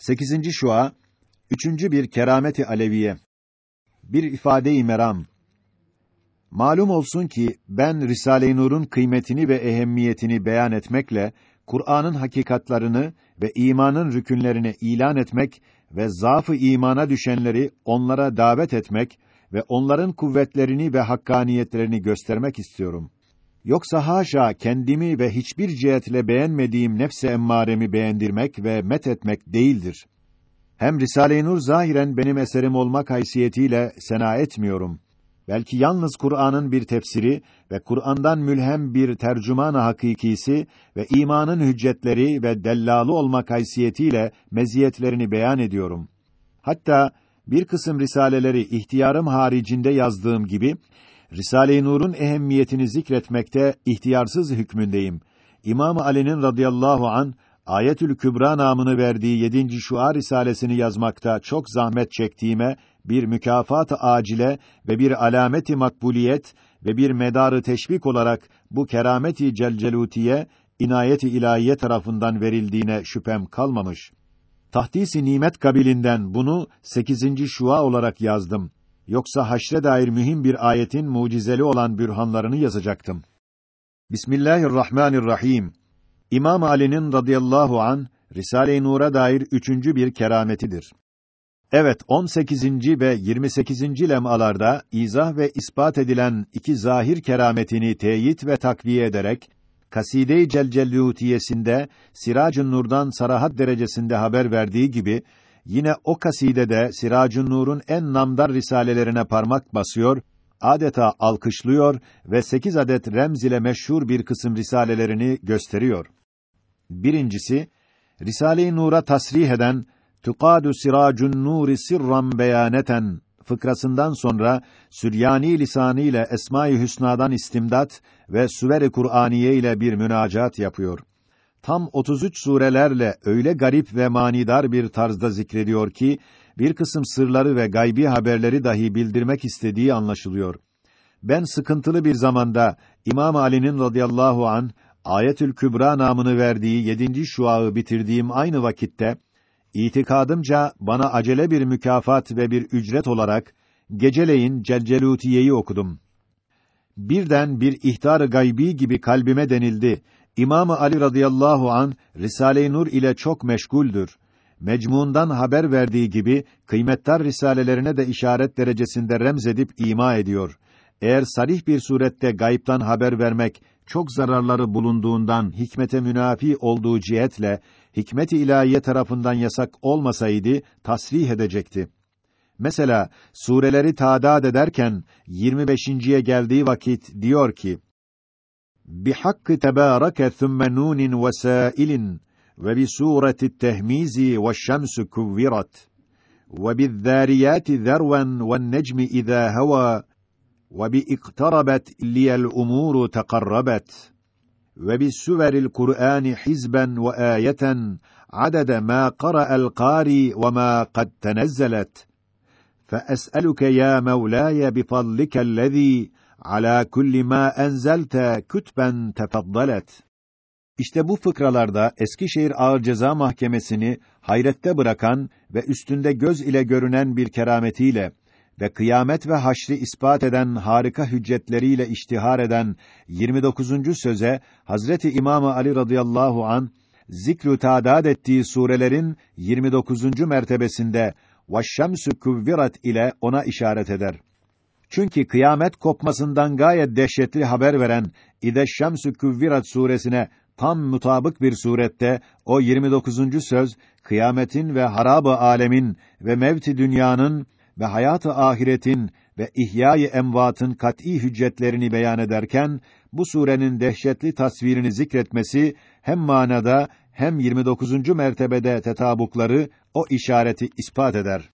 8. şua Üçüncü bir kerameti aleviye. Bir ifade-i meram. Malum olsun ki ben Risale-i Nur'un kıymetini ve ehemmiyetini beyan etmekle Kur'an'ın hakikatlarını ve imanın rükünlerini ilan etmek ve zaafı imana düşenleri onlara davet etmek ve onların kuvvetlerini ve hakkaniyetlerini göstermek istiyorum. Yoksa haşa kendimi ve hiçbir cihetle beğenmediğim nefse emmaremi beğendirmek ve met etmek değildir. Hem Risale-i Nur zahiren benim eserim olmak haysiyetiyle sena etmiyorum. Belki yalnız Kur'an'ın bir tefsiri ve Kur'an'dan mülhem bir tercüman hakikisi ve imanın hüccetleri ve dellalı olmak haysiyetiyle meziyetlerini beyan ediyorum. Hatta bir kısım risaleleri ihtiyarım haricinde yazdığım gibi Risale-i Nur'un ehemmiyetini zikretmekte ihtiyarsız hükmündeyim. İmam Ali'nin radıyallahu an Ayetül Kübra namını verdiği yedinci şuar risalesini yazmakta çok zahmet çektiğime bir mükafat-ı acile ve bir alameti makbuliyet ve bir medarı teşvik olarak bu kerameti celcelutiye inayeti ilahiye tarafından verildiğine şüphem kalmamış. Tahdisi nimet kabilinden bunu sekizinci şua olarak yazdım. Yoksa haşre dair mühim bir ayetin mucizeli olan bürhanlarını yazacaktım. Bismillahirrahmanirrahim. İmam Ali'nin radıyallahu an Risale-i Nur'a dair üçüncü bir kerametidir. Evet, 18. ve 28. lemalarda izah ve ispat edilen iki zahir kerametini teyit ve takviye ederek Kaside-i Celcellûtiyesinde Siracın Nur'dan sarahat derecesinde haber verdiği gibi yine o kasidede Siracın Nur'un en namdar risalelerine parmak basıyor, adeta alkışlıyor ve sekiz adet remz ile meşhur bir kısım risalelerini gösteriyor. Birincisi, Risale-i Nur'a tasrih eden Tukadu Siracun Nuri sirran beyaneten fıkrasından sonra Süryani lisanı ile Esma-i Hüsna'dan istimdat ve Süver-i Kur'aniye ile bir münacat yapıyor. Tam 33 surelerle öyle garip ve manidar bir tarzda zikrediyor ki bir kısım sırları ve gaybi haberleri dahi bildirmek istediği anlaşılıyor. Ben sıkıntılı bir zamanda İmam Ali'nin radıyallahu an Ayetül Kübra namını verdiği yedinci şuağı bitirdiğim aynı vakitte İtikadımca bana acele bir mükafat ve bir ücret olarak geceleyin Celcelutiye'yi okudum. Birden bir ihtar gaybi gibi kalbime denildi. İmam Ali radıyallahu an Risale-i Nur ile çok meşguldür. Mecmuundan haber verdiği gibi kıymettar risalelerine de işaret derecesinde remzedip ima ediyor. Eğer sarih bir surette gayiptan haber vermek çok zararları bulunduğundan hikmete münafi olduğu cihetle hikmet-i ilahiye tarafından yasak olmasaydı tasrih edecekti. Mesela sureleri tadad ederken 25.ye geldiği vakit diyor ki: بحق تبارك ثم نون وسائل وبسورة التهميز والشمس كورت وبالذاريات ذروا والنجم إذا هوى وبإقتربت لي الأمور تقربت وبالسور القرآن حزبا وآية عدد ما قرأ القاري وما قد تنزلت. فأسألك يا مولاي بفضلك الذي ala kulli ma enzelte kütben tefaddalet. İşte bu fıkralarda Eskişehir Ağır Ceza Mahkemesi'ni hayrette bırakan ve üstünde göz ile görünen bir kerametiyle ve kıyamet ve haşri ispat eden harika hüccetleriyle iştihar eden 29. söze Hazreti İmam Ali radıyallahu an zikru tadad ettiği surelerin 29. mertebesinde "Veşşemsü kuvvirat" ile ona işaret eder. Çünkü kıyamet kopmasından gayet dehşetli haber veren İde Şemsü Kuvvirat suresine tam mutabık bir surette o 29. söz kıyametin ve harabı alemin ve mevti dünyanın ve hayatı ahiretin ve ihyai emvatın kat'î hüccetlerini beyan ederken bu surenin dehşetli tasvirini zikretmesi hem manada hem 29. mertebede tetabukları o işareti ispat eder.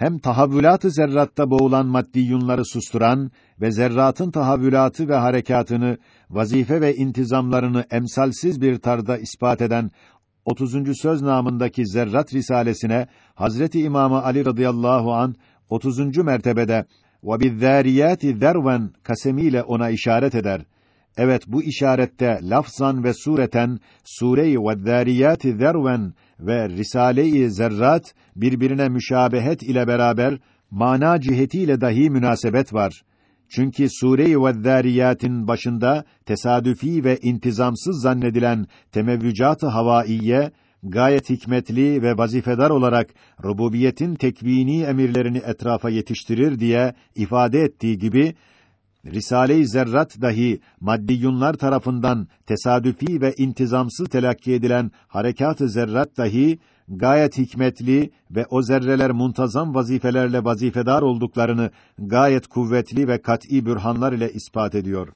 Hem tahavvülat-ı zerratta boğulan maddiyunları susturan ve zerratın tahavvülatı ve harekatını, vazife ve intizamlarını emsalsiz bir tarzda ispat eden 30. söz namındaki Zerrat risalesine Hazreti İmamı Ali radıyallahu an 30. mertebede ve bizzariyati zerven kasemiyle ona işaret eder Evet bu işarette lafzan ve sureten Sure-i Vezzariyat zerven ve Risale-i Zerrat birbirine müşabehet ile beraber mana cihetiyle dahi münasebet var. Çünkü Sure-i Vezzariyat'in başında tesadüfi ve intizamsız zannedilen temevvücat-ı havaiye gayet hikmetli ve vazifedar olarak rububiyetin tekvini emirlerini etrafa yetiştirir diye ifade ettiği gibi Risale-i Zerrat dahi maddiyunlar tarafından tesadüfi ve intizamsız telakki edilen harekat-ı zerrat dahi gayet hikmetli ve o zerreler muntazam vazifelerle vazifedar olduklarını gayet kuvvetli ve kat'î bürhanlar ile ispat ediyor.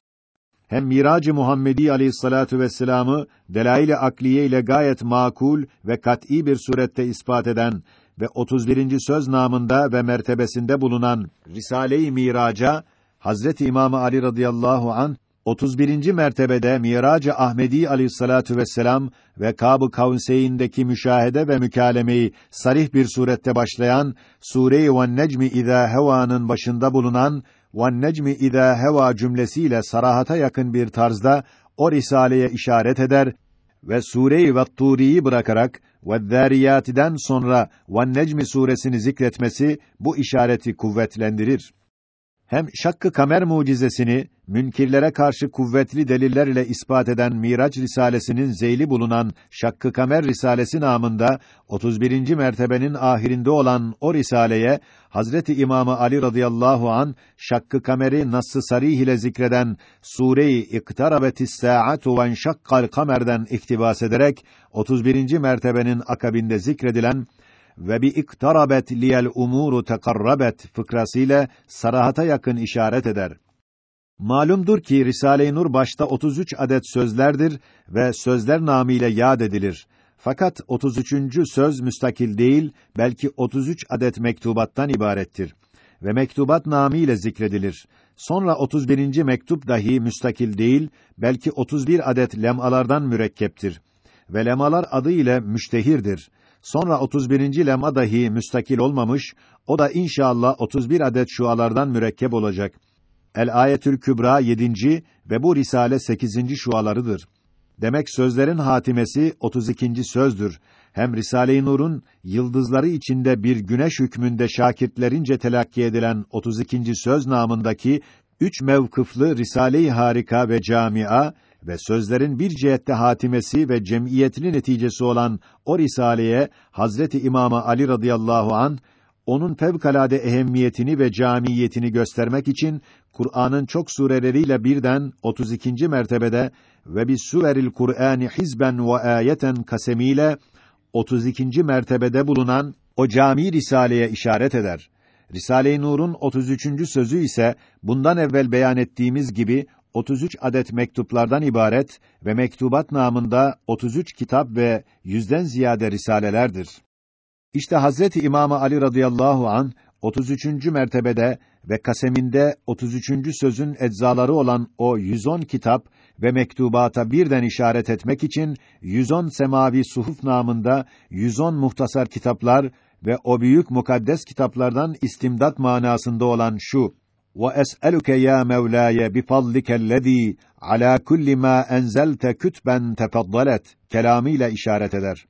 Hem Mirac-ı Muhammedi Aleyhissalatu vesselam'ı delail-i akliye ile gayet makul ve kat'î bir surette ispat eden ve 31. söz namında ve mertebesinde bulunan Risale-i Miraca Hazreti İmam Ali radıyallahu an 31. mertebede Mirac-ı Ahmedi Aleyhissalatu vesselam ve Kâb-ı Kavseyn'deki müşahede ve mükalemeyi sarih bir surette başlayan Sure-i Ven-Necmi İzâ Hevâ'nın başında bulunan Ven-Necmi İzâ Hevâ cümlesiyle sarahata yakın bir tarzda o risaleye işaret eder ve Sure-i Vettûri'yi bırakarak Vezzâriyât'den sonra Ven-Necmi suresini zikretmesi bu işareti kuvvetlendirir hem şakkı kamer mucizesini münkirlere karşı kuvvetli deliller ile ispat eden Miraç risalesinin zeyli bulunan Şakkı Kamer risalesi namında 31. mertebenin ahirinde olan o risaleye Hazreti İmamı Ali radıyallahu an Şakkı Kamer'i nassı sarih ile zikreden Sure-i İktarabetis Sa'atu ve Şakkal Kamer'den iktibas ederek 31. mertebenin akabinde zikredilen ve bi iktarabet liyel umuru tekarrabet fıkrasıyla sarahata yakın işaret eder. Malumdur ki Risale-i Nur başta 33 adet sözlerdir ve sözler namıyla yad edilir. Fakat 33. söz müstakil değil, belki 33 adet mektubattan ibarettir ve mektubat namıyla zikredilir. Sonra 31. mektup dahi müstakil değil, belki 31 adet lemalardan mürekkeptir ve lemalar adı ile müştehirdir. Sonra 31. lema dahi müstakil olmamış, o da inşallah 31 adet şualardan mürekkep olacak. El Ayetül Kübra 7. ve bu risale 8. şualarıdır. Demek sözlerin hatimesi 32. sözdür. Hem Risale-i Nur'un yıldızları içinde bir güneş hükmünde şakirtlerince telakki edilen 32. söz namındaki üç mevkıflı Risale-i Harika ve Camia ve sözlerin bir cihette hatimesi ve cemiyetli neticesi olan o risaleye Hazreti İmamı Ali radıyallahu an onun fevkalade ehemmiyetini ve camiyetini göstermek için Kur'an'ın çok sureleriyle birden 32. mertebede ve bis suveril Kur'ani hizben ve ayeten kasemiyle 32. mertebede bulunan o cami risaleye işaret eder. Risale-i Nur'un 33. sözü ise bundan evvel beyan ettiğimiz gibi 33 adet mektuplardan ibaret ve mektubat namında 33 kitap ve yüzden ziyade risalelerdir. İşte Hazreti İmam Ali radıyallahu an 33. mertebede ve kaseminde 33. sözün eczaları olan o 110 kitap ve mektubata birden işaret etmek için 110 semavi suhuf namında 110 muhtasar kitaplar ve o büyük mukaddes kitaplardan istimdat manasında olan şu وَأَسْأَلُكَ يَا مَوْلَايَ بِفَضْلِكَ الَّذ۪ي عَلَى كُلِّ مَا اَنْزَلْتَ كُتْبًا تَفَضَّلَتْ kelamıyla işaret eder.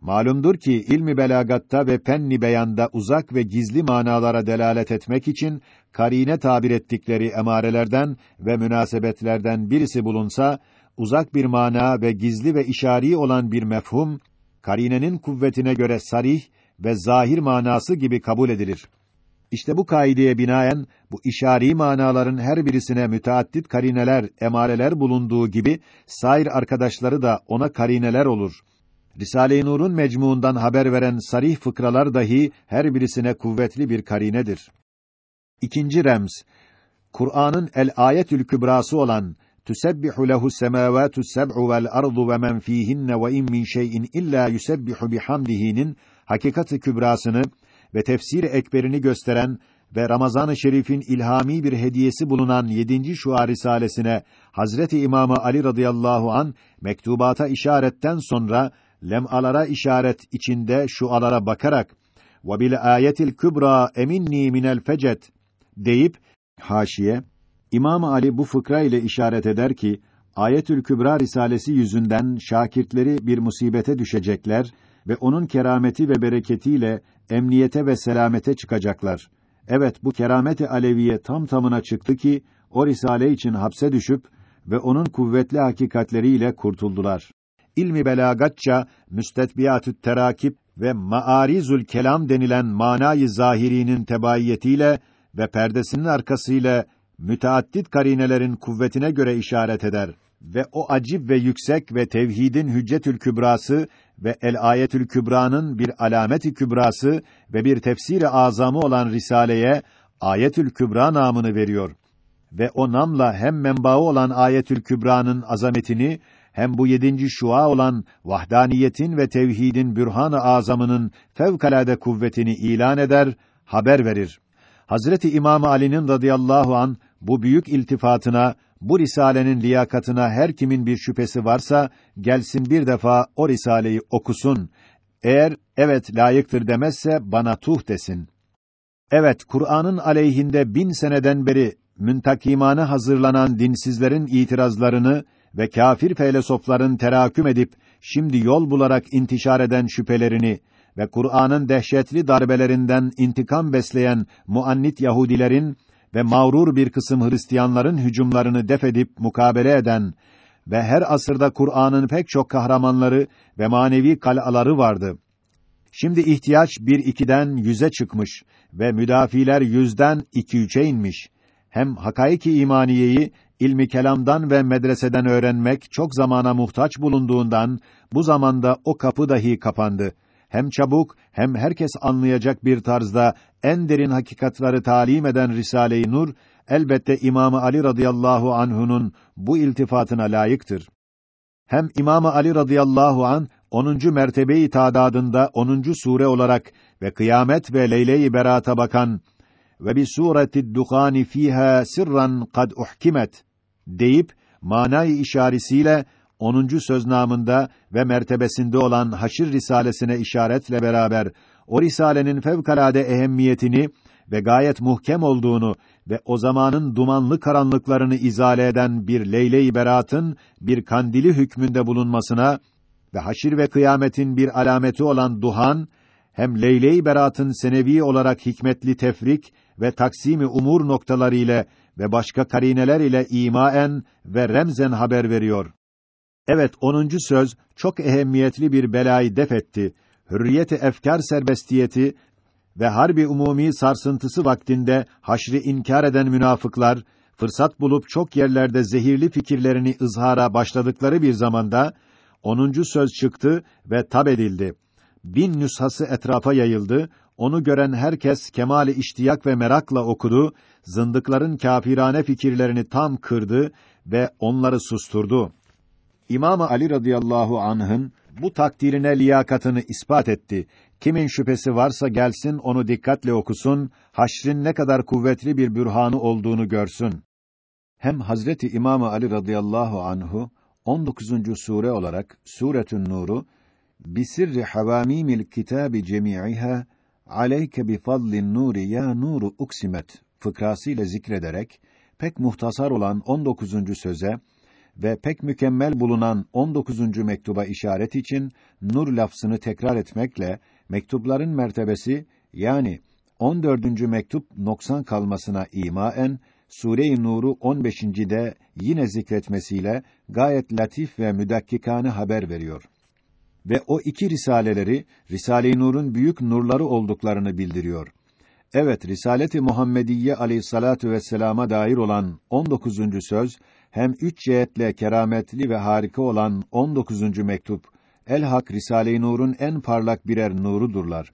Malumdur ki ilmi belagatta ve penni beyanda uzak ve gizli manalara delalet etmek için karine tabir ettikleri emarelerden ve münasebetlerden birisi bulunsa uzak bir mana ve gizli ve işari olan bir mefhum karinenin kuvvetine göre sarih ve zahir manası gibi kabul edilir. İşte bu kaideye binaen bu işari manaların her birisine müteaddit karineler, emareler bulunduğu gibi sair arkadaşları da ona karineler olur. Risale-i Nur'un mecmuundan haber veren sarih fıkralar dahi her birisine kuvvetli bir karinedir. İkinci remz Kur'an'ın el ayetül kübrası olan Tüsebbihu lehu semâvâtu seb'u vel ardu ve men fîhinne ve in min şey'in illa yusebbihu bihamdihi'nin hakikati kübrasını ve tefsir ekberini gösteren ve Ramazan-ı Şerif'in ilhami bir hediyesi bulunan 7. Şua risalesine Hazreti İmamı Ali radıyallahu an mektubata işaretten sonra lem'alara işaret içinde şualara bakarak ve bil ayetil kübra eminni minel fecet deyip haşiye İmam Ali bu fıkra ile işaret eder ki Ayetül Kübra risalesi yüzünden şakirtleri bir musibete düşecekler ve onun kerameti ve bereketiyle emniyete ve selamete çıkacaklar. Evet bu kerameti aleviye tam tamına çıktı ki o risale için hapse düşüp ve onun kuvvetli hakikatleriyle kurtuldular. İlmi belagatça müstetbiyatü't terakip ve maarizul kelam denilen manayı zahirinin tebaiyetiyle ve perdesinin arkasıyla müteaddit karinelerin kuvvetine göre işaret eder ve o acib ve yüksek ve tevhidin hüccetül kübrası ve el ayetül kübranın bir alameti kübrası ve bir tefsiri azamı olan risaleye ayetül kübra namını veriyor ve o namla hem menbaı olan ayetül kübranın azametini hem bu yedinci şua olan vahdaniyetin ve tevhidin bürhan-ı azamının fevkalade kuvvetini ilan eder, haber verir. Hazreti İmam Ali'nin radıyallahu an bu büyük iltifatına, bu risalenin liyakatına her kimin bir şüphesi varsa gelsin bir defa o risaleyi okusun. Eğer evet layıktır demezse bana tuh desin. Evet, Kur'an'ın aleyhinde bin seneden beri müntakimane hazırlanan dinsizlerin itirazlarını ve kâfir felsefeler'in teraküm edip şimdi yol bularak intişar eden şüphelerini ve Kur'an'ın dehşetli darbelerinden intikam besleyen muannit Yahudilerin ve mağrur bir kısım Hristiyanların hücumlarını def edip mukabele eden ve her asırda Kur'an'ın pek çok kahramanları ve manevi kal'aları vardı. Şimdi ihtiyaç bir ikiden yüze çıkmış ve müdafiler yüzden iki üçe inmiş. Hem hakaiki imaniyeyi ilmi kelamdan ve medreseden öğrenmek çok zamana muhtaç bulunduğundan bu zamanda o kapı dahi kapandı. Hem çabuk hem herkes anlayacak bir tarzda en derin hakikatları talim eden Risale-i Nur elbette İmam Ali radıyallahu anhu'nun bu iltifatına layıktır. Hem İmam Ali radıyallahu an 10. mertebeyi tadadında 10. sure olarak ve kıyamet ve leyle-i berata bakan ve bir sureti duhani fiha sirran kad uhkimet deyip manayı işaretiyle 10. söz namında ve mertebesinde olan Haşir risalesine işaretle beraber o risalenin fevkalade ehemmiyetini ve gayet muhkem olduğunu ve o zamanın dumanlı karanlıklarını izale eden bir leyle-i beratın bir kandili hükmünde bulunmasına ve haşir ve kıyametin bir alameti olan duhan hem leyle-i beratın senevi olarak hikmetli tefrik ve taksimi umur noktaları ile ve başka karineler ile imaen ve remzen haber veriyor. Evet, onuncu söz çok ehemmiyetli bir belayı def etti. Hürriyeti efkar serbestiyeti ve harbi umumi sarsıntısı vaktinde haşri inkar eden münafıklar fırsat bulup çok yerlerde zehirli fikirlerini ızhara başladıkları bir zamanda onuncu söz çıktı ve tab edildi. Bin nüshası etrafa yayıldı. Onu gören herkes kemali iştiyak ve merakla okudu. Zındıkların kâfirane fikirlerini tam kırdı ve onları susturdu. İmam Ali radıyallahu anh'ın bu takdirine liyakatını ispat etti. Kimin şüphesi varsa gelsin onu dikkatle okusun, haşrin ne kadar kuvvetli bir bürhanı olduğunu görsün. Hem Hazreti İmam Ali radıyallahu anhu 19. sure olarak Suretün Nur'u bisirri havamimil kitabi cemi'iha aleyke bi fadlin nuri ya nuru uksimet fıkrasıyla zikrederek pek muhtasar olan 19. söze ve pek mükemmel bulunan 19. mektuba işaret için nur lafzını tekrar etmekle mektupların mertebesi yani 14. mektup noksan kalmasına imaen Sure-i Nur'u 15.de yine zikretmesiyle gayet latif ve müdakkikane haber veriyor. Ve o iki risaleleri Risale-i Nur'un büyük nurları olduklarını bildiriyor. Evet, Risaleti Muhammediye Aleyhissalatu vesselam'a dair olan 19. söz hem üç cihetle kerametli ve harika olan 19. mektup El-Hak Risale-i Nur'un en parlak birer nurudurlar.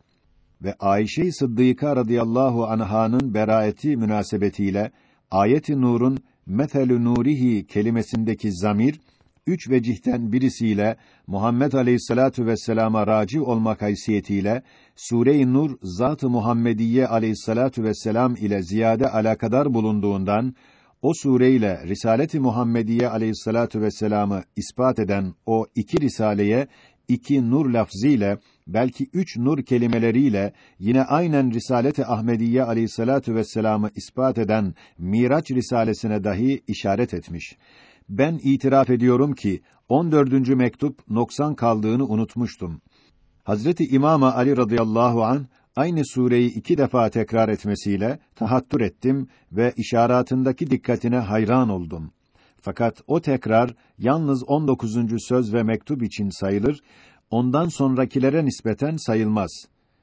Ve Ayşe-i Sıddıka radıyallahu anha'nın beraeti münasebetiyle ayet-i nurun metelü nurihi kelimesindeki zamir üç vecihten birisiyle Muhammed Aleyhissalatu vesselama raci olmak haysiyetiyle Sure-i Nur Zat-ı Muhammediye Aleyhissalatu vesselam ile ziyade alakadar bulunduğundan o sureyle Risaleti Muhammediye Aleyhissalatu vesselam'ı ispat eden o iki risaleye iki nur lafzıyla, belki üç nur kelimeleriyle yine aynen Risalet-i Ahmediye Aleyhissalatu vesselam'ı ispat eden Miraç risalesine dahi işaret etmiş. Ben itiraf ediyorum ki 14. mektup noksan kaldığını unutmuştum. Hazreti İmam Ali radıyallahu an aynı sureyi iki defa tekrar etmesiyle tahattür ettim ve işaretindeki dikkatine hayran oldum. Fakat o tekrar yalnız 19. söz ve mektup için sayılır, ondan sonrakilere nispeten sayılmaz.